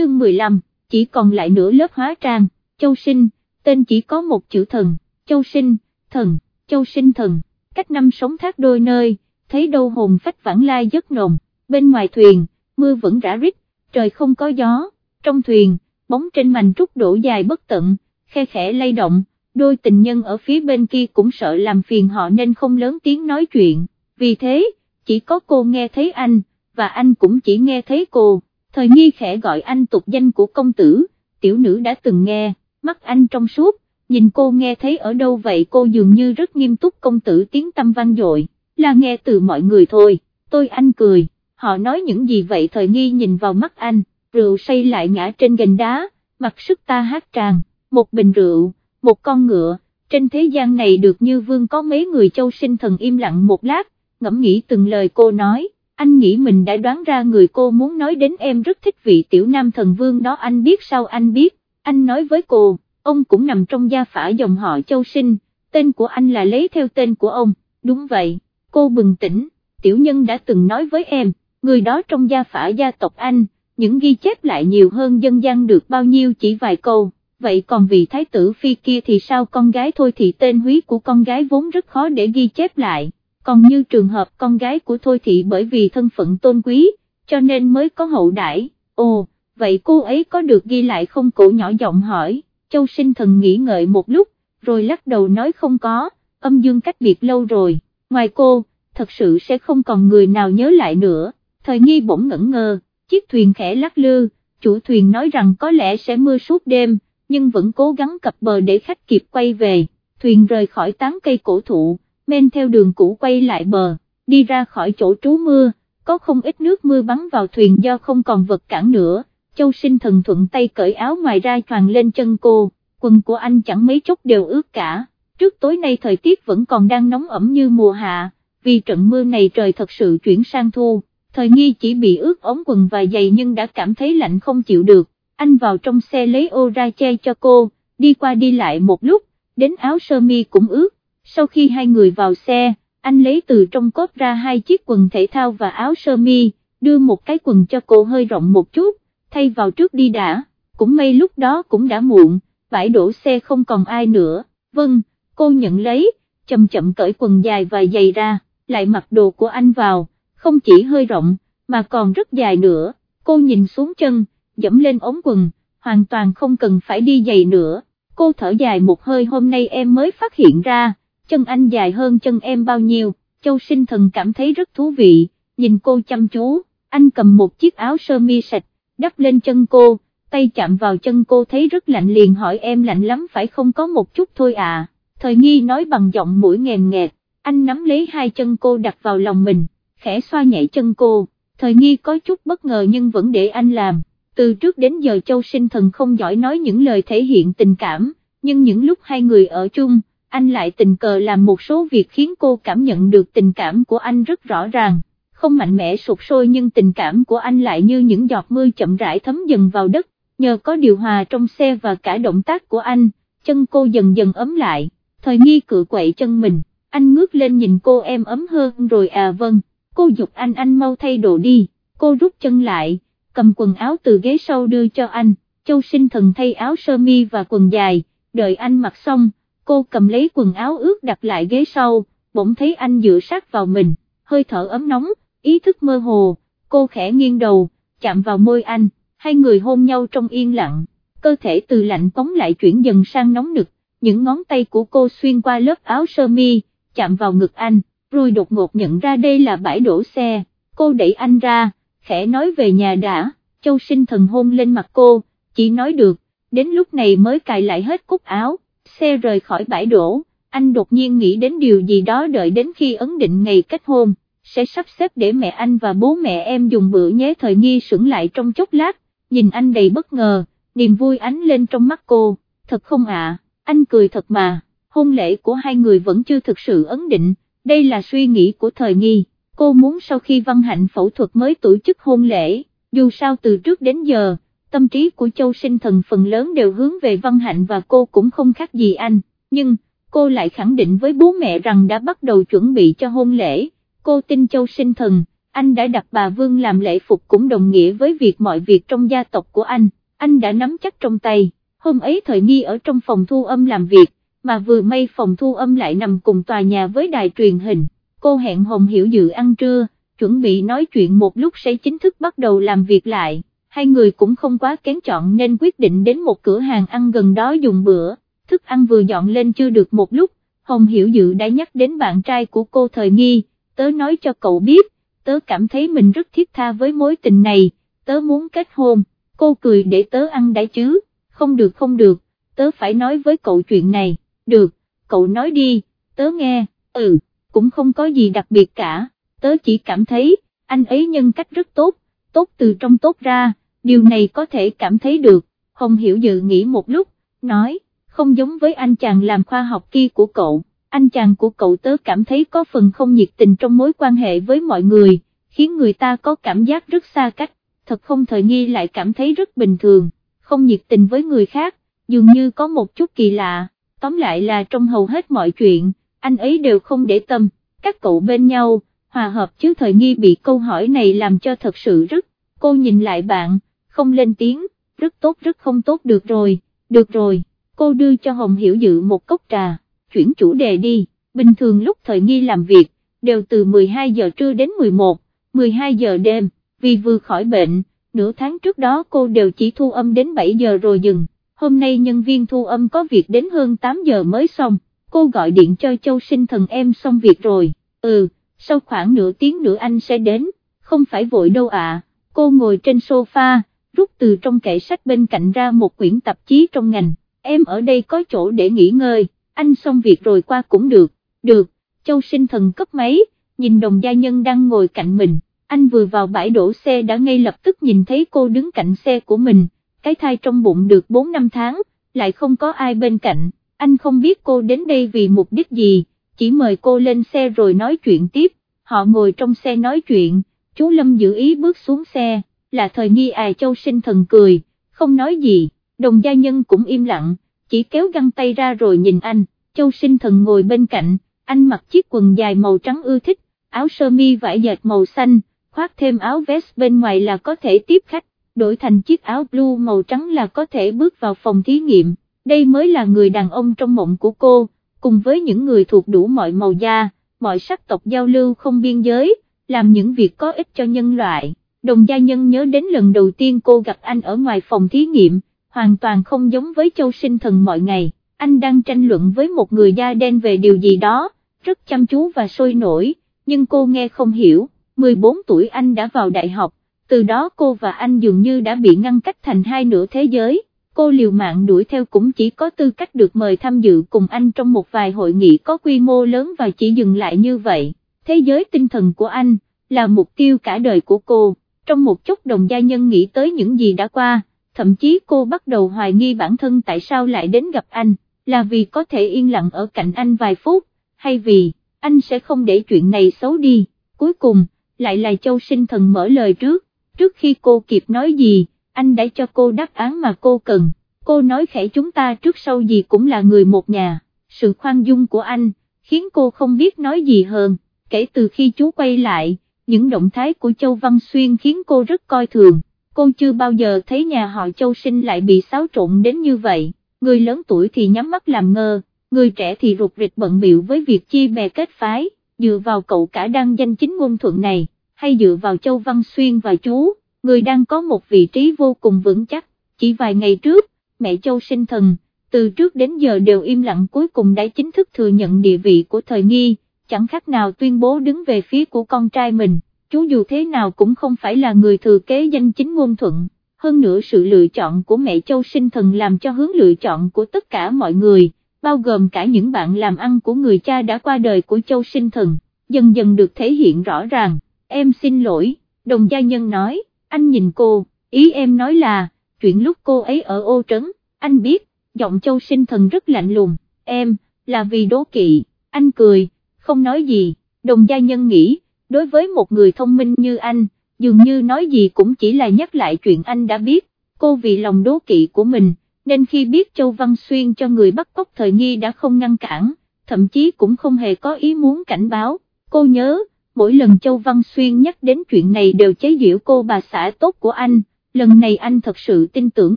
chương 15, chỉ còn lại nửa lớp hóa trang, châu sinh, tên chỉ có một chữ thần, châu sinh, thần, châu sinh thần, cách năm sống thác đôi nơi, thấy đâu hồn phách vãng lai giấc nồng, bên ngoài thuyền, mưa vẫn rã rít, trời không có gió, trong thuyền, bóng trên mành trúc đổ dài bất tận, khe khẽ lay động, đôi tình nhân ở phía bên kia cũng sợ làm phiền họ nên không lớn tiếng nói chuyện, vì thế, chỉ có cô nghe thấy anh, và anh cũng chỉ nghe thấy cô, thời nghi khẽ gọi anh tục danh của công tử, tiểu nữ đã từng nghe, mắt anh trong suốt, nhìn cô nghe thấy ở đâu vậy cô dường như rất nghiêm túc công tử tiếng tâm vang dội, là nghe từ mọi người thôi, tôi anh cười, họ nói những gì vậy thời nghi nhìn vào mắt anh, rượu say lại ngã trên gành đá, mặc sức ta hát tràng, một bình rượu, một con ngựa, trên thế gian này được như vương có mấy người châu sinh thần im lặng một lát, ngẫm nghĩ từng lời cô nói, anh nghĩ mình đã đoán ra người cô muốn nói đến em rất thích vị tiểu nam thần vương đó anh biết sao? Anh biết, anh nói với cô, ông cũng nằm trong gia phả dòng họ châu sinh, tên của anh là lấy theo tên của ông, đúng vậy, cô bừng tỉnh, tiểu nhân đã từng nói với em, người đó trong gia phả gia tộc anh, những ghi chép lại nhiều hơn dân gian được bao nhiêu chỉ vài câu, vậy còn vị thái tử phi kia thì sao? Con gái thôi thì tên húy của con gái vốn rất khó để ghi chép lại, còn như trường hợp con gái của thôi thị bởi vì thân phận tôn quý, cho nên mới có hậu đãi. ồ, vậy cô ấy có được ghi lại không? Cổ nhỏ giọng hỏi, châu sinh thần nghĩ ngợi một lúc, rồi lắc đầu nói không có, âm dương cách biệt lâu rồi, ngoài cô, thật sự sẽ không còn người nào nhớ lại nữa, thời nghi bỗng ngẩn ngơ chiếc thuyền khẽ lắc lư, chủ thuyền nói rằng có lẽ sẽ mưa suốt đêm, nhưng vẫn cố gắng cập bờ để khách kịp quay về, thuyền rời khỏi tán cây cổ thụ, men theo đường cũ quay lại bờ, đi ra khỏi chỗ trú mưa, có không ít nước mưa bắn vào thuyền do không còn vật cản nữa, châu sinh thần thuận tay cởi áo ngoài ra choàng lên chân cô, quần của anh chẳng mấy chốc đều ướt cả, trước tối nay thời tiết vẫn còn đang nóng ẩm như mùa hạ, vì trận mưa này trời thật sự chuyển sang thu. Thời nghi chỉ bị ướt ống quần và giày nhưng đã cảm thấy lạnh không chịu được, anh vào trong xe lấy ô ra che cho cô, đi qua đi lại một lúc, đến áo sơ mi cũng ướt, sau khi hai người vào xe, anh lấy từ trong cốt ra hai chiếc quần thể thao và áo sơ mi, đưa một cái quần cho cô hơi rộng một chút, thay vào trước đi đã, cũng may lúc đó cũng đã muộn, bãi đổ xe không còn ai nữa, vâng, cô nhận lấy, chậm chậm cởi quần dài và giày ra, lại mặc đồ của anh vào không chỉ hơi rộng, mà còn rất dài nữa, cô nhìn xuống chân, dẫm lên ống quần, hoàn toàn không cần phải đi giày nữa, cô thở dài một hơi hôm nay em mới phát hiện ra, chân anh dài hơn chân em bao nhiêu, châu sinh thần cảm thấy rất thú vị, nhìn cô chăm chú, anh cầm một chiếc áo sơ mi sạch, đắp lên chân cô, tay chạm vào chân cô thấy rất lạnh liền hỏi em lạnh lắm phải không có một chút thôi à, thời nghi nói bằng giọng mũi nghèn nghẹt, anh nắm lấy hai chân cô đặt vào lòng mình khẽ xoa nhảy chân cô, thời nghi có chút bất ngờ nhưng vẫn để anh làm, từ trước đến giờ châu sinh thần không giỏi nói những lời thể hiện tình cảm, nhưng những lúc hai người ở chung, anh lại tình cờ làm một số việc khiến cô cảm nhận được tình cảm của anh rất rõ ràng, không mạnh mẽ sụp sôi nhưng tình cảm của anh lại như những giọt mưa chậm rãi thấm dần vào đất, nhờ có điều hòa trong xe và cả động tác của anh, chân cô dần dần ấm lại, thời nghi cự quậy chân mình, anh ngước lên nhìn cô em ấm hơn rồi à vâng. Cô dục anh anh mau thay đồ đi, cô rút chân lại, cầm quần áo từ ghế sau đưa cho anh, châu sinh thần thay áo sơ mi và quần dài, đợi anh mặc xong, cô cầm lấy quần áo ướt đặt lại ghế sau, bỗng thấy anh dựa sát vào mình, hơi thở ấm nóng, ý thức mơ hồ, cô khẽ nghiêng đầu, chạm vào môi anh, hai người hôn nhau trong yên lặng, cơ thể từ lạnh cống lại chuyển dần sang nóng nực, những ngón tay của cô xuyên qua lớp áo sơ mi, chạm vào ngực anh, rồi đột ngột nhận ra đây là bãi đổ xe, cô đẩy anh ra, khẽ nói về nhà đã, châu sinh thần hôn lên mặt cô, chỉ nói được, đến lúc này mới cài lại hết cúc áo, xe rời khỏi bãi đổ, anh đột nhiên nghĩ đến điều gì đó đợi đến khi ấn định ngày kết hôn, sẽ sắp xếp để mẹ anh và bố mẹ em dùng bữa nhé. Thời nghi sững lại trong chốc lát, nhìn anh đầy bất ngờ, niềm vui ánh lên trong mắt cô, thật không ạ, anh cười thật mà, hôn lễ của hai người vẫn chưa thực sự ấn định đây là suy nghĩ của thời nghi, cô muốn sau khi văn hạnh phẫu thuật mới tổ chức hôn lễ, dù sao từ trước đến giờ, tâm trí của châu sinh thần phần lớn đều hướng về văn hạnh và cô cũng không khác gì anh, nhưng, cô lại khẳng định với bố mẹ rằng đã bắt đầu chuẩn bị cho hôn lễ, cô tin châu sinh thần, anh đã đặt bà Vương làm lễ phục cũng đồng nghĩa với việc mọi việc trong gia tộc của anh, anh đã nắm chắc trong tay, hôm ấy thời nghi ở trong phòng thu âm làm việc, mà vừa may phòng thu âm lại nằm cùng tòa nhà với đài truyền hình, cô hẹn Hồng Hiểu Dự ăn trưa, chuẩn bị nói chuyện một lúc sẽ chính thức bắt đầu làm việc lại, hai người cũng không quá kén chọn nên quyết định đến một cửa hàng ăn gần đó dùng bữa, thức ăn vừa dọn lên chưa được một lúc, Hồng Hiểu Dự đã nhắc đến bạn trai của cô thời nghi, tớ nói cho cậu biết, tớ cảm thấy mình rất thiết tha với mối tình này, tớ muốn kết hôn, cô cười để tớ ăn đã chứ, không được không được, tớ phải nói với cậu chuyện này, được, cậu nói đi, tớ nghe, ừ, cũng không có gì đặc biệt cả, tớ chỉ cảm thấy, anh ấy nhân cách rất tốt, tốt từ trong tốt ra, điều này có thể cảm thấy được, Hồng Hiểu Dự nghĩ một lúc, nói, không giống với anh chàng làm khoa học kia của cậu, anh chàng của cậu tớ cảm thấy có phần không nhiệt tình trong mối quan hệ với mọi người, khiến người ta có cảm giác rất xa cách, thật không thời nghi lại cảm thấy rất bình thường, không nhiệt tình với người khác, dường như có một chút kỳ lạ, tóm lại là trong hầu hết mọi chuyện, anh ấy đều không để tâm, các cậu bên nhau, hòa hợp chứ thời nghi bị câu hỏi này làm cho thật sự rất, cô nhìn lại bạn, không lên tiếng, rất tốt rất không tốt được rồi, được rồi, cô đưa cho Hồng Hiểu Dự một cốc trà, chuyển chủ đề đi, bình thường lúc thời nghi làm việc, đều từ 12 giờ trưa đến 11, 12 giờ đêm, vì vừa khỏi bệnh, nửa tháng trước đó cô đều chỉ thu âm đến 7 giờ rồi dừng, hôm nay nhân viên thu âm có việc đến hơn 8 giờ mới xong, cô gọi điện cho Châu sinh thần em xong việc rồi, ừ, sau khoảng nửa tiếng nữa anh sẽ đến, không phải vội đâu ạ, cô ngồi trên sofa, rút từ trong kệ sách bên cạnh ra một quyển tạp chí trong ngành, em ở đây có chỗ để nghỉ ngơi, anh xong việc rồi qua cũng được, được, Châu sinh thần cấp máy, nhìn đồng gia nhân đang ngồi cạnh mình, anh vừa vào bãi đổ xe đã ngay lập tức nhìn thấy cô đứng cạnh xe của mình, cái thai trong bụng được 4 năm tháng, lại không có ai bên cạnh, anh không biết cô đến đây vì mục đích gì, chỉ mời cô lên xe rồi nói chuyện tiếp, họ ngồi trong xe nói chuyện, chú Lâm giữ ý bước xuống xe, là thời nghi à châu sinh thần cười, không nói gì, đồng gia nhân cũng im lặng, chỉ kéo găng tay ra rồi nhìn anh, châu sinh thần ngồi bên cạnh, anh mặc chiếc quần dài màu trắng ưa thích, áo sơ mi vải dệt màu xanh, khoác thêm áo vest bên ngoài là có thể tiếp khách, đổi thành chiếc áo blue màu trắng là có thể bước vào phòng thí nghiệm, đây mới là người đàn ông trong mộng của cô, cùng với những người thuộc đủ mọi màu da, mọi sắc tộc giao lưu không biên giới, làm những việc có ích cho nhân loại. Đồng gia nhân nhớ đến lần đầu tiên cô gặp anh ở ngoài phòng thí nghiệm, hoàn toàn không giống với châu sinh thần mọi ngày, anh đang tranh luận với một người da đen về điều gì đó, rất chăm chú và sôi nổi, nhưng cô nghe không hiểu, 14 tuổi anh đã vào đại học, từ đó cô và anh dường như đã bị ngăn cách thành hai nửa thế giới, cô liều mạng đuổi theo cũng chỉ có tư cách được mời tham dự cùng anh trong một vài hội nghị có quy mô lớn và chỉ dừng lại như vậy, thế giới tinh thần của anh, là mục tiêu cả đời của cô, trong một chút đồng gia nhân nghĩ tới những gì đã qua, thậm chí cô bắt đầu hoài nghi bản thân tại sao lại đến gặp anh, là vì có thể yên lặng ở cạnh anh vài phút, hay vì, anh sẽ không để chuyện này xấu đi, cuối cùng, lại là châu sinh thần mở lời trước, trước khi cô kịp nói gì, anh đã cho cô đáp án mà cô cần, cô nói khẽ chúng ta trước sau gì cũng là người một nhà, sự khoan dung của anh, khiến cô không biết nói gì hơn, kể từ khi chú quay lại, những động thái của Châu Văn Xuyên khiến cô rất coi thường, cô chưa bao giờ thấy nhà họ Châu sinh lại bị xáo trộn đến như vậy, người lớn tuổi thì nhắm mắt làm ngơ, người trẻ thì rụt rịch bận biệu với việc chia bè kết phái, dựa vào cậu cả đăng danh chính ngôn thuận này, hay dựa vào Châu Văn Xuyên và chú, người đang có một vị trí vô cùng vững chắc, chỉ vài ngày trước, mẹ Châu sinh thần, từ trước đến giờ đều im lặng cuối cùng đã chính thức thừa nhận địa vị của thời nghi, chẳng khác nào tuyên bố đứng về phía của con trai mình, chú dù thế nào cũng không phải là người thừa kế danh chính ngôn thuận, hơn nữa sự lựa chọn của mẹ Châu sinh thần làm cho hướng lựa chọn của tất cả mọi người, bao gồm cả những bạn làm ăn của người cha đã qua đời của Châu sinh thần, dần dần được thể hiện rõ ràng, em xin lỗi, đồng gia nhân nói, anh nhìn cô, ý em nói là, chuyện lúc cô ấy ở ô trấn, anh biết, giọng Châu sinh thần rất lạnh lùng, em, là vì đố kỵ, anh cười, không nói gì, đồng gia nhân nghĩ, đối với một người thông minh như anh, dường như nói gì cũng chỉ là nhắc lại chuyện anh đã biết, cô vì lòng đố kỵ của mình, nên khi biết Châu Văn Xuyên cho người bắt cóc thời nghi đã không ngăn cản, thậm chí cũng không hề có ý muốn cảnh báo, cô nhớ, mỗi lần Châu Văn Xuyên nhắc đến chuyện này đều chế giễu cô bà xã tốt của anh, lần này anh thật sự tin tưởng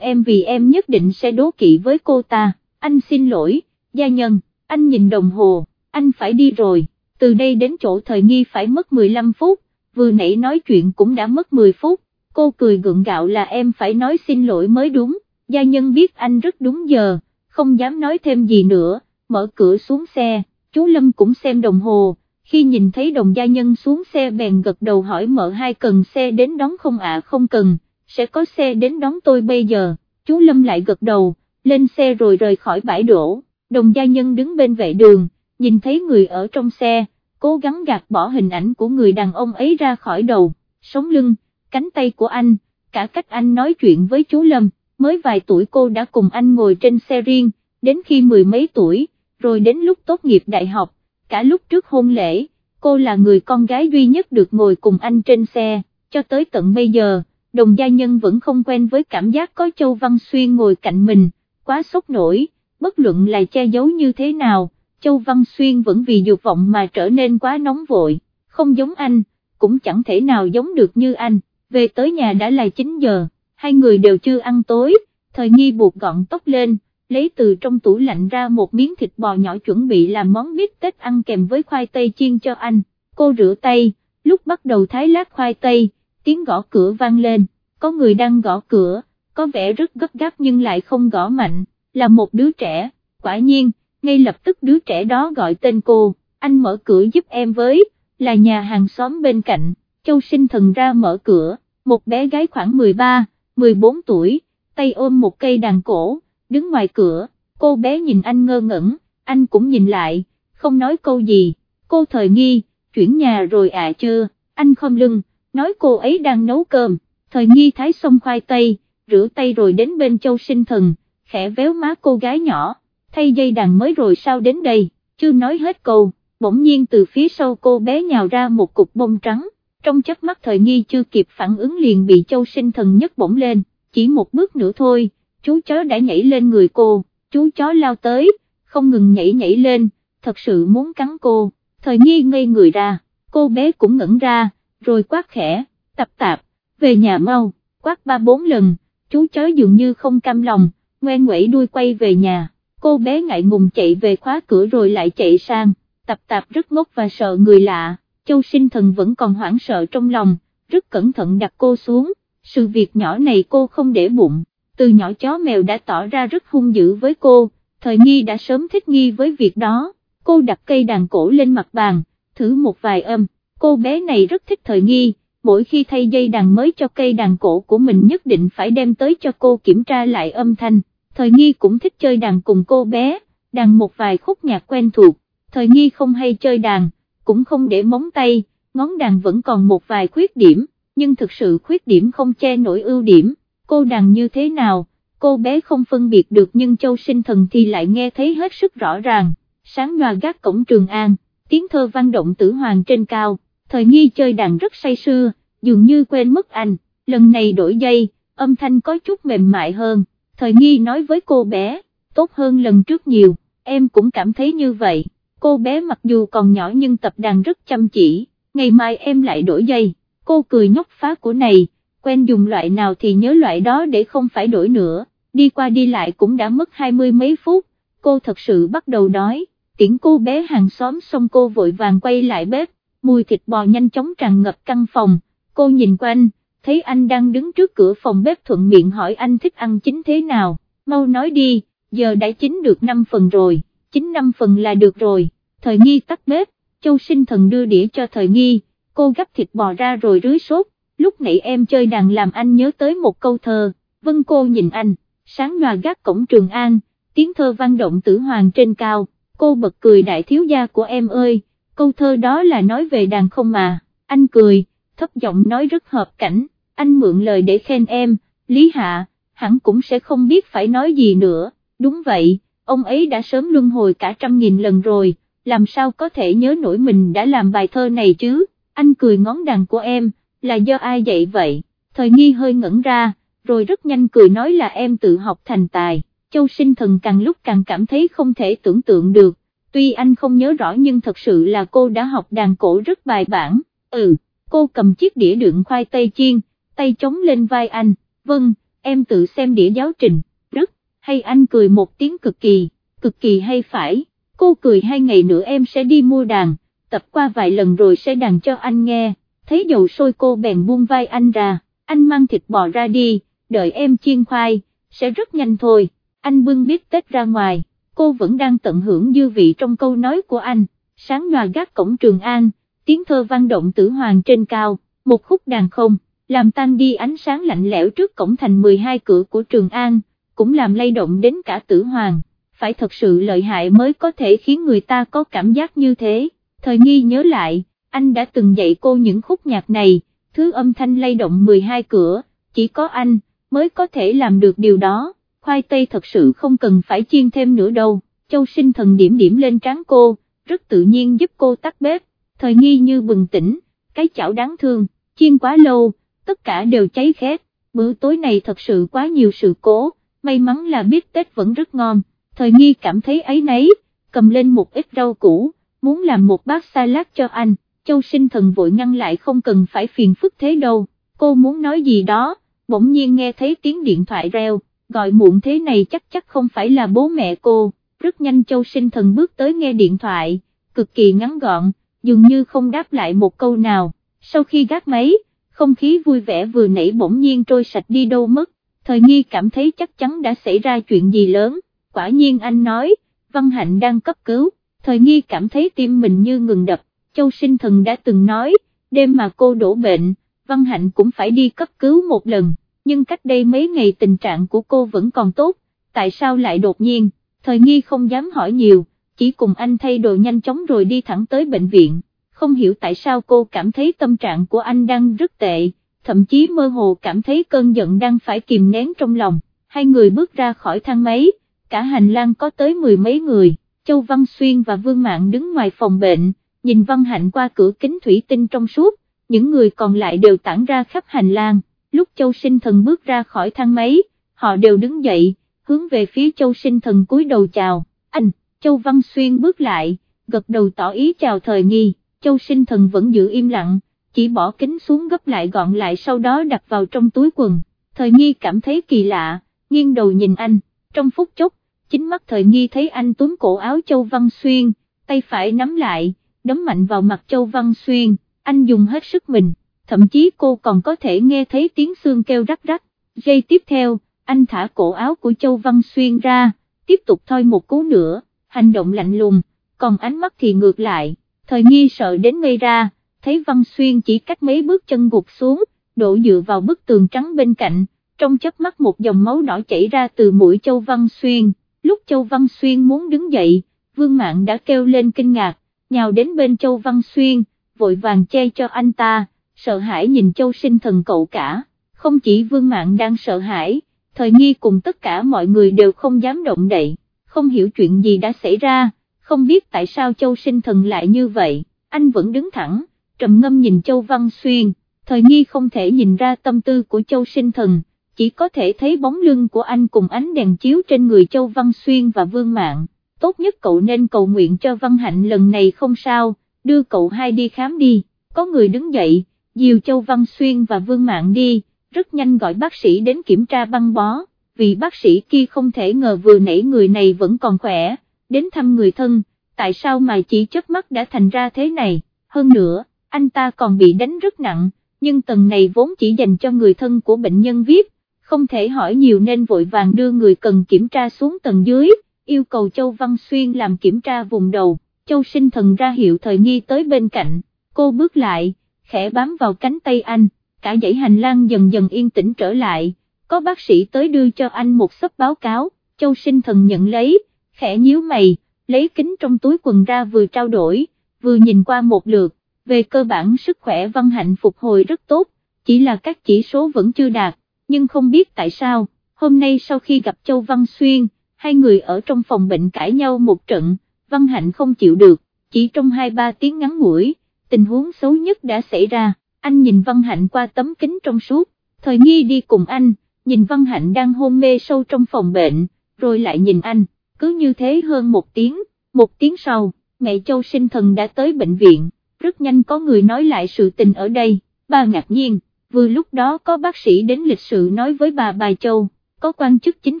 em vì em nhất định sẽ đố kỵ với cô ta, anh xin lỗi, gia nhân, anh nhìn đồng hồ, anh phải đi rồi, từ đây đến chỗ thời nghi phải mất 15 phút, vừa nãy nói chuyện cũng đã mất 10 phút, cô cười gượng gạo là em phải nói xin lỗi mới đúng, gia nhân biết anh rất đúng giờ, không dám nói thêm gì nữa, mở cửa xuống xe, chú Lâm cũng xem đồng hồ, khi nhìn thấy đồng gia nhân xuống xe bèn gật đầu hỏi mợ hai cần xe đến đón không ạ không cần, sẽ có xe đến đón tôi bây giờ, chú Lâm lại gật đầu, lên xe rồi rời khỏi bãi đổ, đồng gia nhân đứng bên vệ đường, nhìn thấy người ở trong xe, cố gắng gạt bỏ hình ảnh của người đàn ông ấy ra khỏi đầu, sống lưng, cánh tay của anh, cả cách anh nói chuyện với chú Lâm, mới vài tuổi cô đã cùng anh ngồi trên xe riêng, đến khi mười mấy tuổi, rồi đến lúc tốt nghiệp đại học, cả lúc trước hôn lễ, cô là người con gái duy nhất được ngồi cùng anh trên xe, cho tới tận bây giờ, đồng gia nhân vẫn không quen với cảm giác có Châu Văn Xuyên ngồi cạnh mình, quá sốc nổi, bất luận là che giấu như thế nào, Châu Văn Xuyên vẫn vì dục vọng mà trở nên quá nóng vội, không giống anh, cũng chẳng thể nào giống được như anh, về tới nhà đã là 9 giờ, hai người đều chưa ăn tối, thời nghi buộc gọn tóc lên, lấy từ trong tủ lạnh ra một miếng thịt bò nhỏ chuẩn bị làm món bít tết ăn kèm với khoai tây chiên cho anh, cô rửa tay, lúc bắt đầu thái lát khoai tây, tiếng gõ cửa vang lên, có người đang gõ cửa, có vẻ rất gấp gáp nhưng lại không gõ mạnh, là một đứa trẻ, quả nhiên, ngay lập tức đứa trẻ đó gọi tên cô, anh mở cửa giúp em với, là nhà hàng xóm bên cạnh, châu sinh thần ra mở cửa, một bé gái khoảng 13, 14 tuổi, tay ôm một cây đàn cổ, đứng ngoài cửa, cô bé nhìn anh ngơ ngẩn, anh cũng nhìn lại, không nói câu gì, cô thời nghi, chuyển nhà rồi à chưa, anh không lưng, nói cô ấy đang nấu cơm, thời nghi thái xong khoai tây, rửa tay rồi đến bên châu sinh thần, khẽ véo má cô gái nhỏ, thay dây đàn mới rồi sao đến đây, chưa nói hết câu, bỗng nhiên từ phía sau cô bé nhào ra một cục bông trắng, trong chớp mắt thời nghi chưa kịp phản ứng liền bị châu sinh thần nhất bổng lên, chỉ một bước nữa thôi chú chó đã nhảy lên người cô, chú chó lao tới, không ngừng nhảy nhảy lên, thật sự muốn cắn cô, thời nghi ngây người ra, cô bé cũng ngẩn ra, rồi quát khẽ, tập tạp, về nhà mau, quát ba bốn lần, chú chó dường như không cam lòng, ngoan ngoẩy đuôi quay về nhà, cô bé ngại ngùng chạy về khóa cửa rồi lại chạy sang, tập tạp rất ngốc và sợ người lạ, châu sinh thần vẫn còn hoảng sợ trong lòng, rất cẩn thận đặt cô xuống, sự việc nhỏ này cô không để bụng. Từ nhỏ chó mèo đã tỏ ra rất hung dữ với cô, thời nghi đã sớm thích nghi với việc đó, cô đặt cây đàn cổ lên mặt bàn, thử một vài âm, cô bé này rất thích thời nghi, mỗi khi thay dây đàn mới cho cây đàn cổ của mình nhất định phải đem tới cho cô kiểm tra lại âm thanh, thời nghi cũng thích chơi đàn cùng cô bé, đàn một vài khúc nhạc quen thuộc, thời nghi không hay chơi đàn, cũng không để móng tay, ngón đàn vẫn còn một vài khuyết điểm, nhưng thực sự khuyết điểm không che nổi ưu điểm. Cô đàn như thế nào, cô bé không phân biệt được nhưng châu sinh thần thì lại nghe thấy hết sức rõ ràng, sáng nhòa gác cổng trường an, tiếng thơ vang động tử hoàng trên cao, thời nghi chơi đàn rất say sưa, dường như quên mất anh, lần này đổi dây, âm thanh có chút mềm mại hơn, thời nghi nói với cô bé, tốt hơn lần trước nhiều, em cũng cảm thấy như vậy, cô bé mặc dù còn nhỏ nhưng tập đàn rất chăm chỉ, ngày mai em lại đổi dây, cô cười nhóc phá của này, quen dùng loại nào thì nhớ loại đó để không phải đổi nữa, đi qua đi lại cũng đã mất hai mươi mấy phút, cô thật sự bắt đầu đói, tiễn cô bé hàng xóm xong cô vội vàng quay lại bếp, mùi thịt bò nhanh chóng tràn ngập căn phòng, cô nhìn quanh, thấy anh đang đứng trước cửa phòng bếp thuận miệng hỏi anh thích ăn chính thế nào, mau nói đi, giờ đã chín được 5 phần rồi, chín 5 phần là được rồi, thời nghi tắt bếp, châu sinh thần đưa đĩa cho thời nghi, cô gấp thịt bò ra rồi rưới sốt, lúc nãy em chơi đàn làm anh nhớ tới một câu thơ, vân cô nhìn anh, sáng nhòa gác cổng trường an, tiếng thơ vang động tử hoàng trên cao, cô bật cười đại thiếu gia của em ơi, câu thơ đó là nói về đàn không mà, anh cười, thấp giọng nói rất hợp cảnh, anh mượn lời để khen em, Lý Hạ, hẳn cũng sẽ không biết phải nói gì nữa, đúng vậy, ông ấy đã sớm luân hồi cả trăm nghìn lần rồi, làm sao có thể nhớ nổi mình đã làm bài thơ này chứ, anh cười ngón đàn của em, là do ai dạy vậy, thời nghi hơi ngẩn ra, rồi rất nhanh cười nói là em tự học thành tài, châu sinh thần càng lúc càng cảm thấy không thể tưởng tượng được, tuy anh không nhớ rõ nhưng thật sự là cô đã học đàn cổ rất bài bản, ừ, cô cầm chiếc đĩa đựng khoai tây chiên, tay chống lên vai anh, vâng, em tự xem đĩa giáo trình, rất, hay. Anh cười một tiếng cực kỳ, cực kỳ hay phải, cô cười hai ngày nữa em sẽ đi mua đàn, tập qua vài lần rồi sẽ đàn cho anh nghe, thấy dầu sôi cô bèn buông vai anh ra, anh mang thịt bò ra đi, đợi em chiên khoai, sẽ rất nhanh thôi, anh bưng biết tết ra ngoài, cô vẫn đang tận hưởng dư vị trong câu nói của anh, sáng nhòa gác cổng Trường An, tiếng thơ vang động tử hoàng trên cao, một khúc đàn không, làm tan đi ánh sáng lạnh lẽo trước cổng thành 12 cửa của Trường An, cũng làm lay động đến cả tử hoàng, phải thật sự lợi hại mới có thể khiến người ta có cảm giác như thế, thời nghi nhớ lại, anh đã từng dạy cô những khúc nhạc này, thứ âm thanh lay động 12 cửa, chỉ có anh, mới có thể làm được điều đó, khoai tây thật sự không cần phải chiên thêm nữa đâu, châu sinh thần điểm điểm lên trán cô, rất tự nhiên giúp cô tắt bếp, thời nghi như bừng tỉnh, cái chảo đáng thương, chiên quá lâu, tất cả đều cháy khét, bữa tối này thật sự quá nhiều sự cố, may mắn là biết Tết vẫn rất ngon, thời nghi cảm thấy ấy nấy, cầm lên một ít rau củ, muốn làm một bát salad cho anh, châu sinh thần vội ngăn lại không cần phải phiền phức thế đâu, cô muốn nói gì đó, bỗng nhiên nghe thấy tiếng điện thoại reo, gọi muộn thế này chắc chắc không phải là bố mẹ cô, rất nhanh châu sinh thần bước tới nghe điện thoại, cực kỳ ngắn gọn, dường như không đáp lại một câu nào, sau khi gác máy, không khí vui vẻ vừa nãy bỗng nhiên trôi sạch đi đâu mất, thời nghi cảm thấy chắc chắn đã xảy ra chuyện gì lớn, quả nhiên anh nói, Văn Hạnh đang cấp cứu, thời nghi cảm thấy tim mình như ngừng đập, châu sinh thần đã từng nói, đêm mà cô đổ bệnh, Văn Hạnh cũng phải đi cấp cứu một lần, nhưng cách đây mấy ngày tình trạng của cô vẫn còn tốt, tại sao lại đột nhiên, thời nghi không dám hỏi nhiều, chỉ cùng anh thay đồ nhanh chóng rồi đi thẳng tới bệnh viện, không hiểu tại sao cô cảm thấy tâm trạng của anh đang rất tệ, thậm chí mơ hồ cảm thấy cơn giận đang phải kìm nén trong lòng, hai người bước ra khỏi thang máy, cả hành lang có tới mười mấy người, Châu Văn Xuyên và Vương Mạng đứng ngoài phòng bệnh, nhìn Văn Hạnh qua cửa kính thủy tinh trong suốt, những người còn lại đều tản ra khắp hành lang, lúc Châu Sinh Thần bước ra khỏi thang máy, họ đều đứng dậy, hướng về phía Châu Sinh Thần cúi đầu chào, anh, Châu Văn Xuyên bước lại, gật đầu tỏ ý chào thời nghi, Châu Sinh Thần vẫn giữ im lặng, chỉ bỏ kính xuống gấp lại gọn lại sau đó đặt vào trong túi quần, thời nghi cảm thấy kỳ lạ, nghiêng đầu nhìn anh, trong phút chốc, chính mắt thời nghi thấy anh túm cổ áo Châu Văn Xuyên, tay phải nắm lại, đấm mạnh vào mặt Châu Văn Xuyên, anh dùng hết sức mình, thậm chí cô còn có thể nghe thấy tiếng xương kêu rắc rắc, giây tiếp theo, anh thả cổ áo của Châu Văn Xuyên ra, tiếp tục thôi một cú nữa, hành động lạnh lùng, còn ánh mắt thì ngược lại, thời nghi sợ đến ngây ra, thấy Văn Xuyên chỉ cách mấy bước chân gục xuống, đổ dựa vào bức tường trắng bên cạnh, trong chớp mắt một dòng máu đỏ chảy ra từ mũi Châu Văn Xuyên, lúc Châu Văn Xuyên muốn đứng dậy, Vương Mạng đã kêu lên kinh ngạc, nhào đến bên Châu Văn Xuyên, vội vàng che cho anh ta, sợ hãi nhìn Châu sinh thần cậu cả, không chỉ Vương Mạng đang sợ hãi, thời nghi cùng tất cả mọi người đều không dám động đậy, không hiểu chuyện gì đã xảy ra, không biết tại sao Châu sinh thần lại như vậy, anh vẫn đứng thẳng, trầm ngâm nhìn Châu Văn Xuyên, thời nghi không thể nhìn ra tâm tư của Châu sinh thần, chỉ có thể thấy bóng lưng của anh cùng ánh đèn chiếu trên người Châu Văn Xuyên và Vương Mạng, tốt nhất cậu nên cầu nguyện cho Văn Hạnh lần này không sao, đưa cậu hai đi khám đi, có người đứng dậy, dìu Châu Văn Xuyên và Vương Mạng đi, rất nhanh gọi bác sĩ đến kiểm tra băng bó, vì bác sĩ kia không thể ngờ vừa nãy người này vẫn còn khỏe, đến thăm người thân, tại sao mà chỉ chớp mắt đã thành ra thế này, hơn nữa, anh ta còn bị đánh rất nặng, nhưng tầng này vốn chỉ dành cho người thân của bệnh nhân VIP, không thể hỏi nhiều nên vội vàng đưa người cần kiểm tra xuống tầng dưới, yêu cầu Châu Văn Xuyên làm kiểm tra vùng đầu, Châu sinh thần ra hiệu thời nghi tới bên cạnh, cô bước lại, khẽ bám vào cánh tay anh, cả dãy hành lang dần dần yên tĩnh trở lại, có bác sĩ tới đưa cho anh một sấp báo cáo, Châu sinh thần nhận lấy, khẽ nhíu mày, lấy kính trong túi quần ra vừa trao đổi, vừa nhìn qua một lượt, về cơ bản sức khỏe văn hạnh phục hồi rất tốt, chỉ là các chỉ số vẫn chưa đạt, nhưng không biết tại sao, hôm nay sau khi gặp Châu Văn Xuyên, hai người ở trong phòng bệnh cãi nhau một trận, Văn Hạnh không chịu được, chỉ trong 2-3 tiếng ngắn ngủi, tình huống xấu nhất đã xảy ra, anh nhìn Văn Hạnh qua tấm kính trong suốt, thời nghi đi cùng anh, nhìn Văn Hạnh đang hôn mê sâu trong phòng bệnh, rồi lại nhìn anh, cứ như thế hơn một tiếng, một tiếng sau, mẹ Châu sinh thần đã tới bệnh viện, rất nhanh có người nói lại sự tình ở đây, bà ngạc nhiên, vừa lúc đó có bác sĩ đến lịch sự nói với bà bà Châu, có quan chức chính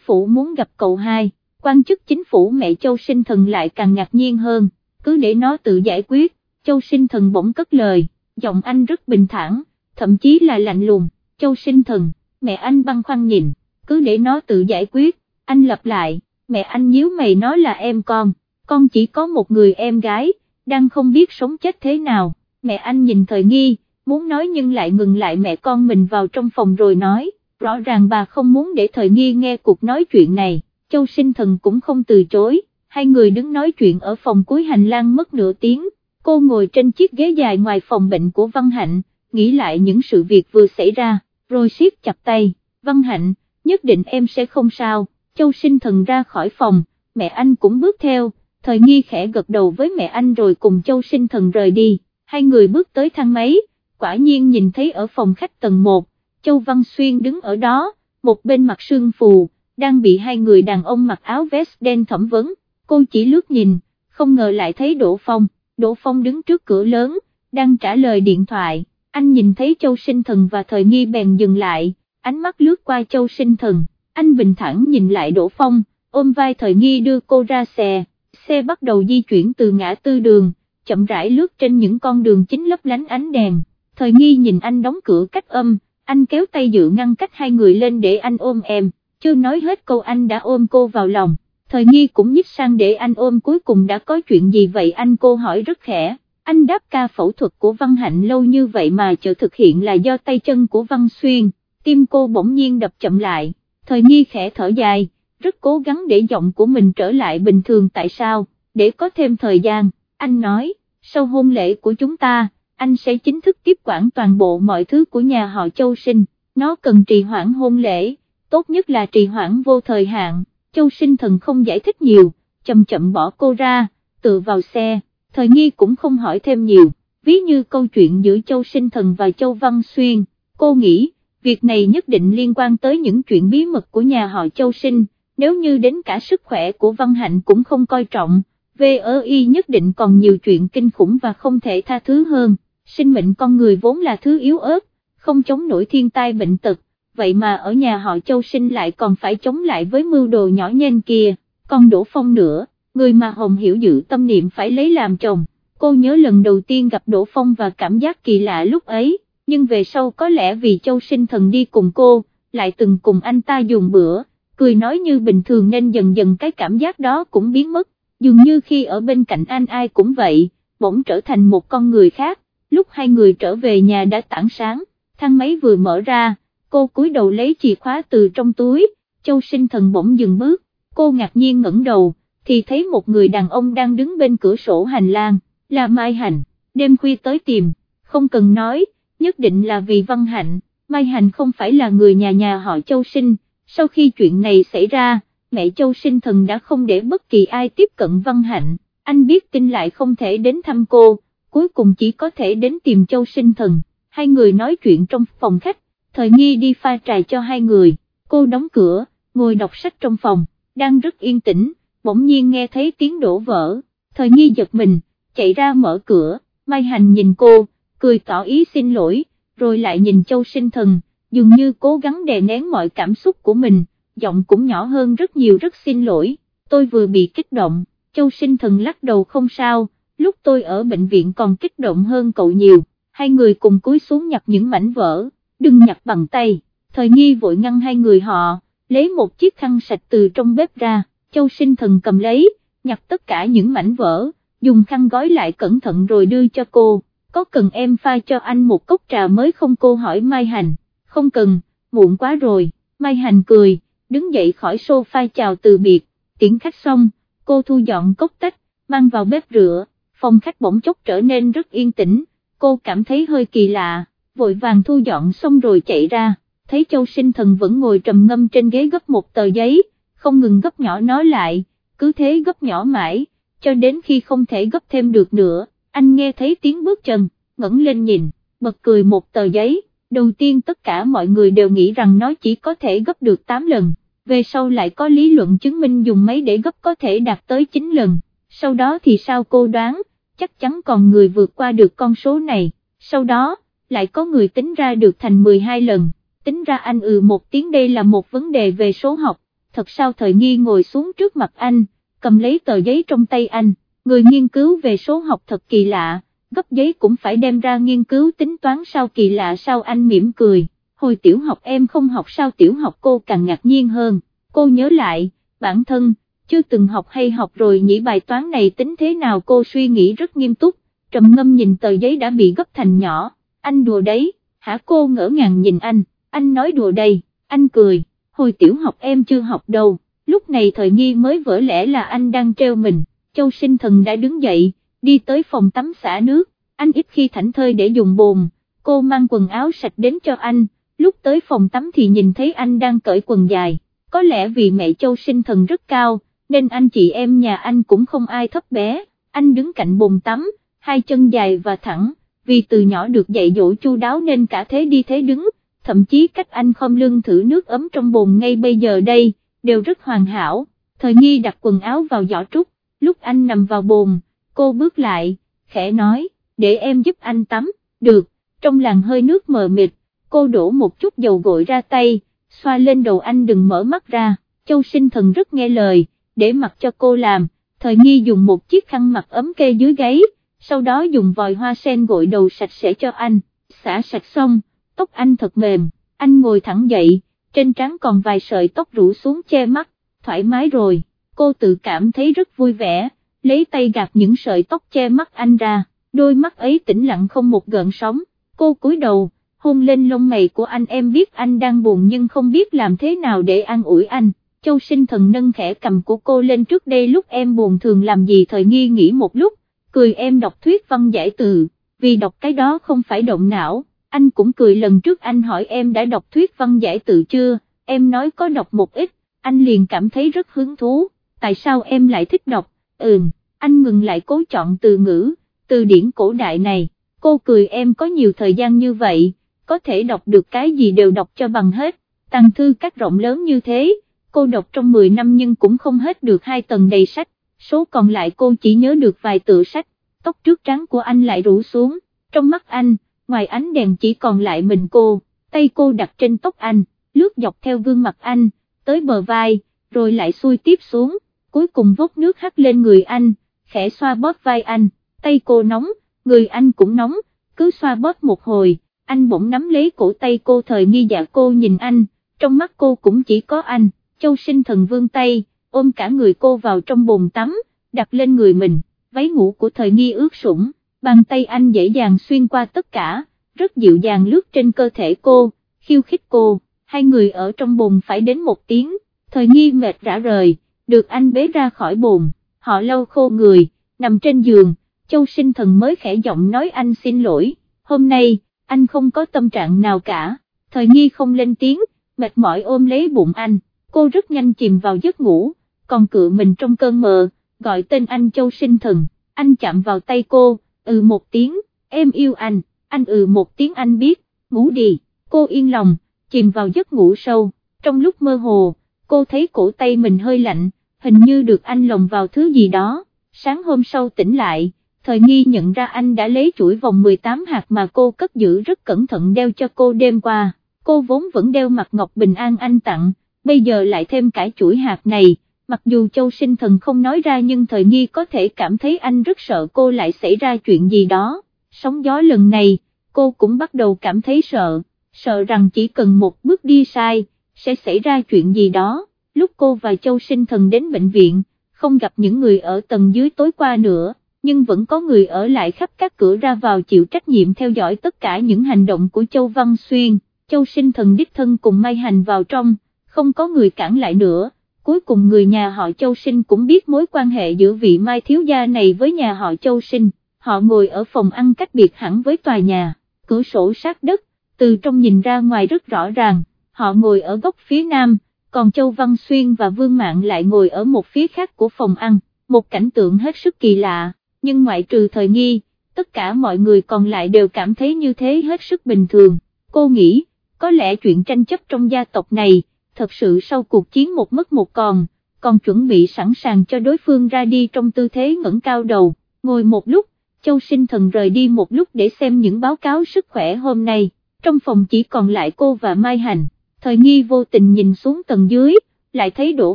phủ muốn gặp cậu hai, quan chức chính phủ mẹ Châu sinh thần lại càng ngạc nhiên hơn, cứ để nó tự giải quyết, Châu sinh thần bỗng cất lời, giọng anh rất bình thản, thậm chí là lạnh lùng, Châu sinh thần, mẹ anh băn khoăn nhìn, cứ để nó tự giải quyết, anh lặp lại, mẹ anh nhíu mày nói là em con, con chỉ có một người em gái, đang không biết sống chết thế nào, mẹ anh nhìn thời nghi, muốn nói nhưng lại ngừng lại mẹ con mình vào trong phòng rồi nói, rõ ràng bà không muốn để thời nghi nghe cuộc nói chuyện này, châu sinh thần cũng không từ chối, hai người đứng nói chuyện ở phòng cuối hành lang mất nửa tiếng, cô ngồi trên chiếc ghế dài ngoài phòng bệnh của Văn Hạnh, nghĩ lại những sự việc vừa xảy ra, rồi siết chặt tay, Văn Hạnh, nhất định em sẽ không sao, châu sinh thần ra khỏi phòng, mẹ anh cũng bước theo, thời nghi khẽ gật đầu với mẹ anh rồi cùng châu sinh thần rời đi, hai người bước tới thang máy, quả nhiên nhìn thấy ở phòng khách tầng 1, châu Văn Xuyên đứng ở đó, một bên mặt sương phù, đang bị hai người đàn ông mặc áo vest đen thẩm vấn, cô chỉ lướt nhìn, không ngờ lại thấy Đỗ Phong, Đỗ Phong đứng trước cửa lớn, đang trả lời điện thoại, anh nhìn thấy châu sinh thần và thời nghi bèn dừng lại, ánh mắt lướt qua châu sinh thần, anh bình thản nhìn lại Đỗ Phong, ôm vai thời nghi đưa cô ra xe, xe bắt đầu di chuyển từ ngã tư đường, chậm rãi lướt trên những con đường chính lấp lánh ánh đèn, thời nghi nhìn anh đóng cửa cách âm, anh kéo tay dự ngăn cách hai người lên để anh ôm em, chưa nói hết câu anh đã ôm cô vào lòng, thời nghi cũng nhích sang để anh ôm cuối cùng đã có chuyện gì vậy anh cô hỏi rất khẽ, anh đáp ca phẫu thuật của Văn Hạnh lâu như vậy mà chờ thực hiện là do tay chân của Văn Xuyên, tim cô bỗng nhiên đập chậm lại, thời nghi khẽ thở dài, rất cố gắng để giọng của mình trở lại bình thường tại sao, để có thêm thời gian, anh nói, sau hôn lễ của chúng ta, anh sẽ chính thức tiếp quản toàn bộ mọi thứ của nhà họ Châu Sinh, nó cần trì hoãn hôn lễ, tốt nhất là trì hoãn vô thời hạn, Châu Sinh thần không giải thích nhiều, chậm chậm bỏ cô ra, tự vào xe, thời nghi cũng không hỏi thêm nhiều, ví như câu chuyện giữa Châu Sinh thần và Châu Văn Xuyên, cô nghĩ, việc này nhất định liên quan tới những chuyện bí mật của nhà họ Châu Sinh, nếu như đến cả sức khỏe của Văn Hạnh cũng không coi trọng, VOI nhất định còn nhiều chuyện kinh khủng và không thể tha thứ hơn, sinh mệnh con người vốn là thứ yếu ớt, không chống nổi thiên tai bệnh tật, vậy mà ở nhà họ Châu Sinh lại còn phải chống lại với mưu đồ nhỏ nhen kia, còn Đỗ Phong nữa, người mà Hồng Hiểu dự tâm niệm phải lấy làm chồng, cô nhớ lần đầu tiên gặp Đỗ Phong và cảm giác kỳ lạ lúc ấy, nhưng về sau có lẽ vì Châu Sinh thần đi cùng cô, lại từng cùng anh ta dùng bữa cười nói như bình thường nên dần dần cái cảm giác đó cũng biến mất, dường như khi ở bên cạnh anh ai cũng vậy, bỗng trở thành một con người khác, lúc hai người trở về nhà đã tảng sáng, thang máy vừa mở ra, cô cúi đầu lấy chìa khóa từ trong túi, châu sinh thần bỗng dừng bước, cô ngạc nhiên ngẩng đầu, thì thấy một người đàn ông đang đứng bên cửa sổ hành lang, là Mai Hành, đêm khuya tới tìm, không cần nói, nhất định là vì Văn Hạnh, Mai Hạnh không phải là người nhà nhà họ châu sinh, sau khi chuyện này xảy ra, mẹ Châu sinh thần đã không để bất kỳ ai tiếp cận Văn Hạnh, anh biết tin lại không thể đến thăm cô, cuối cùng chỉ có thể đến tìm Châu sinh thần, hai người nói chuyện trong phòng khách, thời nghi đi pha trà cho hai người, cô đóng cửa, ngồi đọc sách trong phòng, đang rất yên tĩnh, bỗng nhiên nghe thấy tiếng đổ vỡ, thời nghi giật mình, chạy ra mở cửa, Mai Hành nhìn cô, cười tỏ ý xin lỗi, rồi lại nhìn Châu sinh thần, dường như cố gắng đè nén mọi cảm xúc của mình, giọng cũng nhỏ hơn rất nhiều rất xin lỗi, tôi vừa bị kích động, châu sinh thần lắc đầu không sao, lúc tôi ở bệnh viện còn kích động hơn cậu nhiều, hai người cùng cúi xuống nhặt những mảnh vỡ, đừng nhặt bằng tay, thời nghi vội ngăn hai người họ, lấy một chiếc khăn sạch từ trong bếp ra, châu sinh thần cầm lấy, nhặt tất cả những mảnh vỡ, dùng khăn gói lại cẩn thận rồi đưa cho cô, có cần em pha cho anh một cốc trà mới không cô hỏi Mai Hành. Không cần, muộn quá rồi, Mai Hành cười, đứng dậy khỏi sofa chào từ biệt, tiễn khách xong, cô thu dọn cốc tách, mang vào bếp rửa, phòng khách bỗng chốc trở nên rất yên tĩnh, cô cảm thấy hơi kỳ lạ, vội vàng thu dọn xong rồi chạy ra, thấy châu sinh thần vẫn ngồi trầm ngâm trên ghế gấp một tờ giấy, không ngừng gấp nhỏ nó lại, cứ thế gấp nhỏ mãi, cho đến khi không thể gấp thêm được nữa, anh nghe thấy tiếng bước chân, ngẩng lên nhìn, bật cười một tờ giấy. Đầu tiên tất cả mọi người đều nghĩ rằng nó chỉ có thể gấp được 8 lần, về sau lại có lý luận chứng minh dùng máy để gấp có thể đạt tới 9 lần, sau đó thì sao cô đoán, chắc chắn còn người vượt qua được con số này, sau đó, lại có người tính ra được thành 12 lần, tính ra anh ừ một tiếng đây là một vấn đề về số học, thật sao thời nghi ngồi xuống trước mặt anh, cầm lấy tờ giấy trong tay anh, người nghiên cứu về số học thật kỳ lạ, gấp giấy cũng phải đem ra nghiên cứu tính toán sao kỳ lạ sao anh mỉm cười, hồi tiểu học em không học sao tiểu học cô càng ngạc nhiên hơn, cô nhớ lại, bản thân, chưa từng học hay học rồi nhỉ bài toán này tính thế nào cô suy nghĩ rất nghiêm túc, trầm ngâm nhìn tờ giấy đã bị gấp thành nhỏ, anh đùa đấy, hả cô ngỡ ngàng nhìn anh, anh nói đùa đây, anh cười, hồi tiểu học em chưa học đâu, lúc này thời nghi mới vỡ lẽ là anh đang treo mình, châu sinh thần đã đứng dậy, đi tới phòng tắm xả nước, anh ít khi thảnh thơi để dùng bồn, cô mang quần áo sạch đến cho anh, lúc tới phòng tắm thì nhìn thấy anh đang cởi quần dài, có lẽ vì mẹ châu sinh thần rất cao, nên anh chị em nhà anh cũng không ai thấp bé, anh đứng cạnh bồn tắm, hai chân dài và thẳng, vì từ nhỏ được dạy dỗ chu đáo nên cả thế đi thế đứng, thậm chí cách anh khom lưng thử nước ấm trong bồn ngay bây giờ đây, đều rất hoàn hảo, thời nghi đặt quần áo vào giỏ trúc, lúc anh nằm vào bồn, cô bước lại, khẽ nói, để em giúp anh tắm, được, trong làn hơi nước mờ mịt, cô đổ một chút dầu gội ra tay, xoa lên đầu anh đừng mở mắt ra, châu sinh thần rất nghe lời, để mặc cho cô làm, thời nghi dùng một chiếc khăn mặt ấm kê dưới gáy, sau đó dùng vòi hoa sen gội đầu sạch sẽ cho anh, xả sạch xong, tóc anh thật mềm, anh ngồi thẳng dậy, trên trán còn vài sợi tóc rủ xuống che mắt, thoải mái rồi, cô tự cảm thấy rất vui vẻ, lấy tay gạt những sợi tóc che mắt anh ra, đôi mắt ấy tĩnh lặng không một gợn sóng, cô cúi đầu, hôn lên lông mày của anh em biết anh đang buồn nhưng không biết làm thế nào để an ủi anh. Châu sinh thần nâng khẽ cầm của cô lên trước đây lúc em buồn thường làm gì thời nghi nghĩ một lúc, cười em đọc thuyết văn giải từ, vì đọc cái đó không phải động não, anh cũng cười lần trước anh hỏi em đã đọc thuyết văn giải từ chưa, em nói có đọc một ít, anh liền cảm thấy rất hứng thú, tại sao em lại thích đọc, ừm, anh ngừng lại cố chọn từ ngữ, từ điển cổ đại này, cô cười em có nhiều thời gian như vậy, có thể đọc được cái gì đều đọc cho bằng hết, tăng thư các rộng lớn như thế cô đọc trong 10 năm nhưng cũng không hết được hai tầng đầy sách, số còn lại cô chỉ nhớ được vài tựa sách, tóc trước trắng của anh lại rủ xuống, trong mắt anh, ngoài ánh đèn chỉ còn lại mình cô, tay cô đặt trên tóc anh, lướt dọc theo gương mặt anh, tới bờ vai, rồi lại xuôi tiếp xuống, cuối cùng vốt nước hắt lên người anh, khẽ xoa bóp vai anh, tay cô nóng, người anh cũng nóng, cứ xoa bóp một hồi, anh bỗng nắm lấy cổ tay cô thời nghi dạ cô nhìn anh, trong mắt cô cũng chỉ có anh. Châu sinh thần vương tay, ôm cả người cô vào trong bồn tắm, đặt lên người mình, váy ngủ của thời nghi ướt sũng, bàn tay anh dễ dàng xuyên qua tất cả, rất dịu dàng lướt trên cơ thể cô, khiêu khích cô, hai người ở trong bồn phải đến một tiếng, thời nghi mệt rã rời, được anh bế ra khỏi bồn, họ lâu khô người, nằm trên giường, châu sinh thần mới khẽ giọng nói anh xin lỗi, hôm nay, anh không có tâm trạng nào cả, thời nghi không lên tiếng, mệt mỏi ôm lấy bụng anh cô rất nhanh chìm vào giấc ngủ, còn cự mình trong cơn mơ, gọi tên anh Châu Sinh Thần, anh chạm vào tay cô, ừ một tiếng, em yêu anh, anh ừ một tiếng anh biết, ngủ đi, cô yên lòng, chìm vào giấc ngủ sâu, trong lúc mơ hồ, cô thấy cổ tay mình hơi lạnh, hình như được anh lồng vào thứ gì đó, sáng hôm sau tỉnh lại, thời nghi nhận ra anh đã lấy chuỗi vòng 18 hạt mà cô cất giữ rất cẩn thận đeo cho cô đêm qua, cô vốn vẫn đeo mặt ngọc bình an anh tặng, bây giờ lại thêm cả chuỗi hạt này, mặc dù châu sinh thần không nói ra nhưng thời nghi có thể cảm thấy anh rất sợ cô lại xảy ra chuyện gì đó, sóng gió lần này, cô cũng bắt đầu cảm thấy sợ, sợ rằng chỉ cần một bước đi sai, sẽ xảy ra chuyện gì đó, lúc cô và châu sinh thần đến bệnh viện, không gặp những người ở tầng dưới tối qua nữa. Nhưng vẫn có người ở lại khắp các cửa ra vào chịu trách nhiệm theo dõi tất cả những hành động của Châu Văn Xuyên, Châu sinh thần đích thân cùng Mai Hành vào trong, không có người cản lại nữa, cuối cùng người nhà họ Châu Sinh cũng biết mối quan hệ giữa vị Mai Thiếu Gia này với nhà họ Châu Sinh, họ ngồi ở phòng ăn cách biệt hẳn với tòa nhà, cửa sổ sát đất, từ trong nhìn ra ngoài rất rõ ràng, họ ngồi ở góc phía nam, còn Châu Văn Xuyên và Vương Mạng lại ngồi ở một phía khác của phòng ăn, một cảnh tượng hết sức kỳ lạ, nhưng ngoại trừ thời nghi, tất cả mọi người còn lại đều cảm thấy như thế hết sức bình thường, cô nghĩ, có lẽ chuyện tranh chấp trong gia tộc này, thật sự sau cuộc chiến một mất một còn, còn chuẩn bị sẵn sàng cho đối phương ra đi trong tư thế ngẩng cao đầu, ngồi một lúc, Châu Sinh Thần rời đi một lúc để xem những báo cáo sức khỏe hôm nay, trong phòng chỉ còn lại cô và Mai Hành, thời nghi vô tình nhìn xuống tầng dưới, lại thấy Đỗ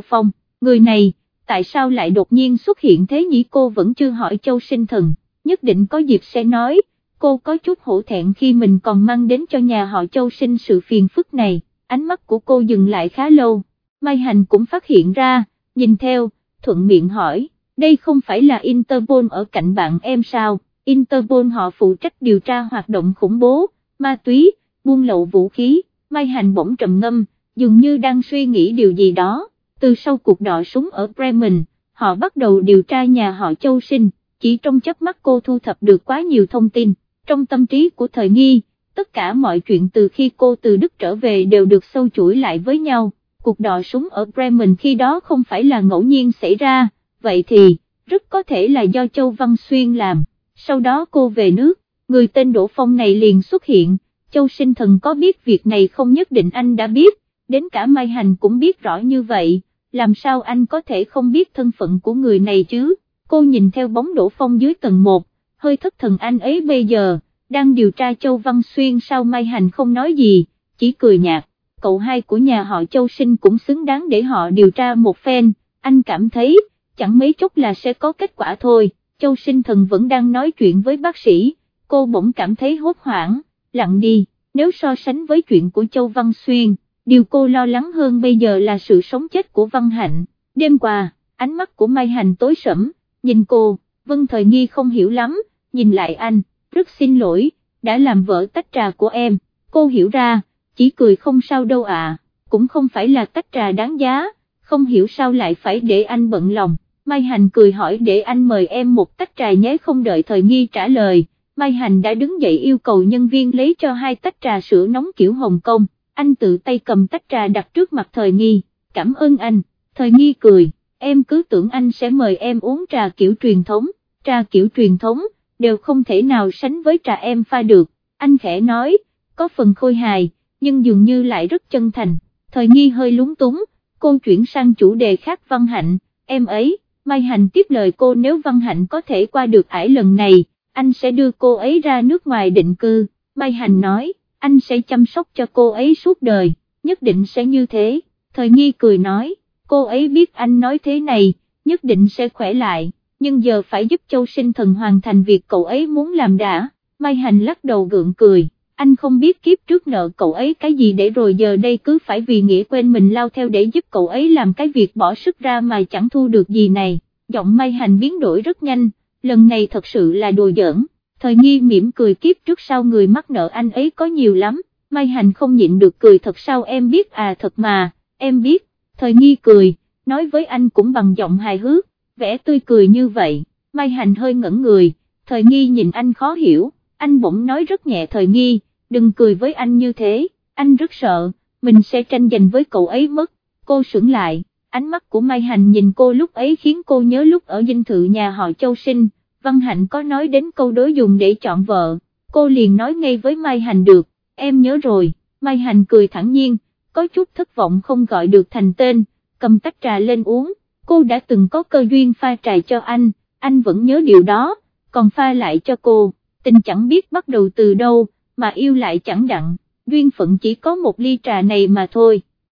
Phong, người này, tại sao lại đột nhiên xuất hiện thế nhỉ? Cô vẫn chưa hỏi Châu Sinh Thần, nhất định có dịp sẽ nói, cô có chút hổ thẹn khi mình còn mang đến cho nhà họ Châu Sinh sự phiền phức này, ánh mắt của cô dừng lại khá lâu, Mai Hành cũng phát hiện ra, nhìn theo, thuận miệng hỏi, đây không phải là Interpol ở cạnh bạn em sao, Interpol họ phụ trách điều tra hoạt động khủng bố, ma túy, buôn lậu vũ khí, Mai Hành bỗng trầm ngâm, dường như đang suy nghĩ điều gì đó, từ sau cuộc đọ súng ở Bremen, họ bắt đầu điều tra nhà họ Châu Sinh, chỉ trong chớp mắt cô thu thập được quá nhiều thông tin, trong tâm trí của thời nghi, tất cả mọi chuyện từ khi cô từ Đức trở về đều được sâu chuỗi lại với nhau, cuộc đọ súng ở Bremen khi đó không phải là ngẫu nhiên xảy ra, vậy thì, rất có thể là do Châu Văn Xuyên làm, sau đó cô về nước, người tên Đỗ Phong này liền xuất hiện, Châu Sinh Thần có biết việc này không nhất định anh đã biết, đến cả Mai Hành cũng biết rõ như vậy, làm sao anh có thể không biết thân phận của người này chứ, cô nhìn theo bóng đổ Phong dưới tầng 1, hơi thất thần anh ấy bây giờ, đang điều tra Châu Văn Xuyên sao Mai Hành không nói gì, chỉ cười nhạt, cậu hai của nhà họ Châu Sinh cũng xứng đáng để họ điều tra một phen, anh cảm thấy, chẳng mấy chốc là sẽ có kết quả thôi, Châu Sinh Thần vẫn đang nói chuyện với bác sĩ, cô bỗng cảm thấy hốt hoảng, lặng đi, nếu so sánh với chuyện của Châu Văn Xuyên, điều cô lo lắng hơn bây giờ là sự sống chết của Văn Hạnh, đêm qua, ánh mắt của Mai Hành tối sẫm, nhìn cô, Vân Thời Nghi không hiểu lắm, nhìn lại anh, rất xin lỗi, đã làm vỡ tách trà của em, cô hiểu ra, chỉ cười không sao đâu à, cũng không phải là tách trà đáng giá, không hiểu sao lại phải để anh bận lòng, Mai Hành cười hỏi để anh mời em một tách trà nhé không đợi thời nghi trả lời, Mai Hành đã đứng dậy yêu cầu nhân viên lấy cho hai tách trà sữa nóng kiểu Hồng Kông, anh tự tay cầm tách trà đặt trước mặt thời nghi, cảm ơn anh, thời nghi cười, em cứ tưởng anh sẽ mời em uống trà kiểu truyền thống, trà kiểu truyền thống, đều không thể nào sánh với trà em pha được, anh khẽ nói, có phần khôi hài, nhưng dường như lại rất chân thành, thời nghi hơi lúng túng, cô chuyển sang chủ đề khác Văn Hạnh, em ấy, Mai Hành tiếp lời cô nếu Văn Hạnh có thể qua được ải lần này, anh sẽ đưa cô ấy ra nước ngoài định cư, Mai Hành nói, anh sẽ chăm sóc cho cô ấy suốt đời, nhất định sẽ như thế, thời nghi cười nói, cô ấy biết anh nói thế này, nhất định sẽ khỏe lại, nhưng giờ phải giúp châu sinh thần hoàn thành việc cậu ấy muốn làm đã, Mai Hành lắc đầu gượng cười anh không biết kiếp trước nợ cậu ấy cái gì để rồi giờ đây cứ phải vì nghĩa quên mình lao theo để giúp cậu ấy làm cái việc bỏ sức ra mà chẳng thu được gì này, giọng Mai Hành biến đổi rất nhanh, lần này thật sự là đùa giỡn, thời nghi mỉm cười kiếp trước sau người mắc nợ anh ấy có nhiều lắm, Mai Hành không nhịn được cười thật sao em biết à thật mà, em biết, thời nghi cười, nói với anh cũng bằng giọng hài hước, vẻ tươi cười như vậy, Mai Hành hơi ngẩn người, thời nghi nhìn anh khó hiểu, anh bỗng nói rất nhẹ thời nghi, đừng cười với anh như thế, anh rất sợ, mình sẽ tranh giành với cậu ấy mất, cô sững lại, ánh mắt của Mai Hành nhìn cô lúc ấy khiến cô nhớ lúc ở dinh thự nhà họ Châu Sinh, Văn Hạnh có nói đến câu đối dùng để chọn vợ, cô liền nói ngay với Mai Hành được, em nhớ rồi, Mai Hành cười thẳng nhiên, có chút thất vọng không gọi được thành tên, cầm tách trà lên uống, cô đã từng có cơ duyên pha trà cho anh, anh vẫn nhớ điều đó, còn pha lại cho cô, tình chẳng biết bắt đầu từ đâu mà yêu lại chẳng đặng, duyên phận chỉ có một ly trà này mà thôi.